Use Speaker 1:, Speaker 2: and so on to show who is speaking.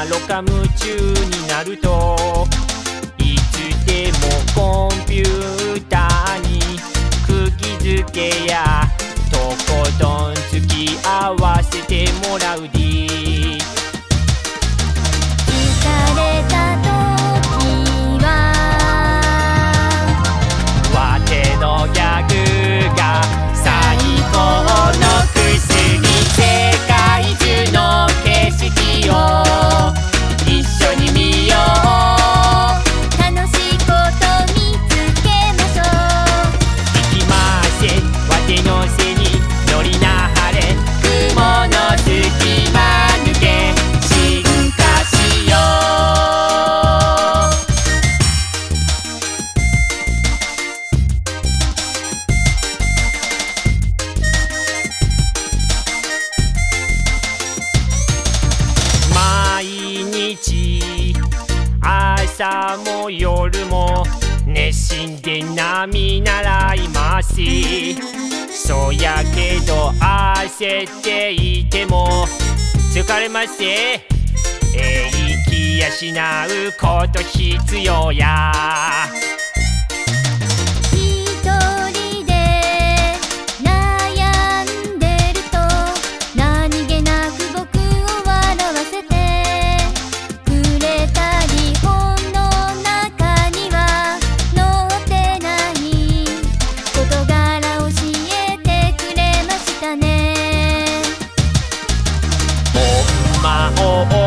Speaker 1: なろか夢中になるといつでもコンピューターに釘付けやとことん付き合わせてもらう D 朝も夜も熱心で波ならいます。そやけど焦っていても疲れまして。えいきやしなうこと必要や。哦哦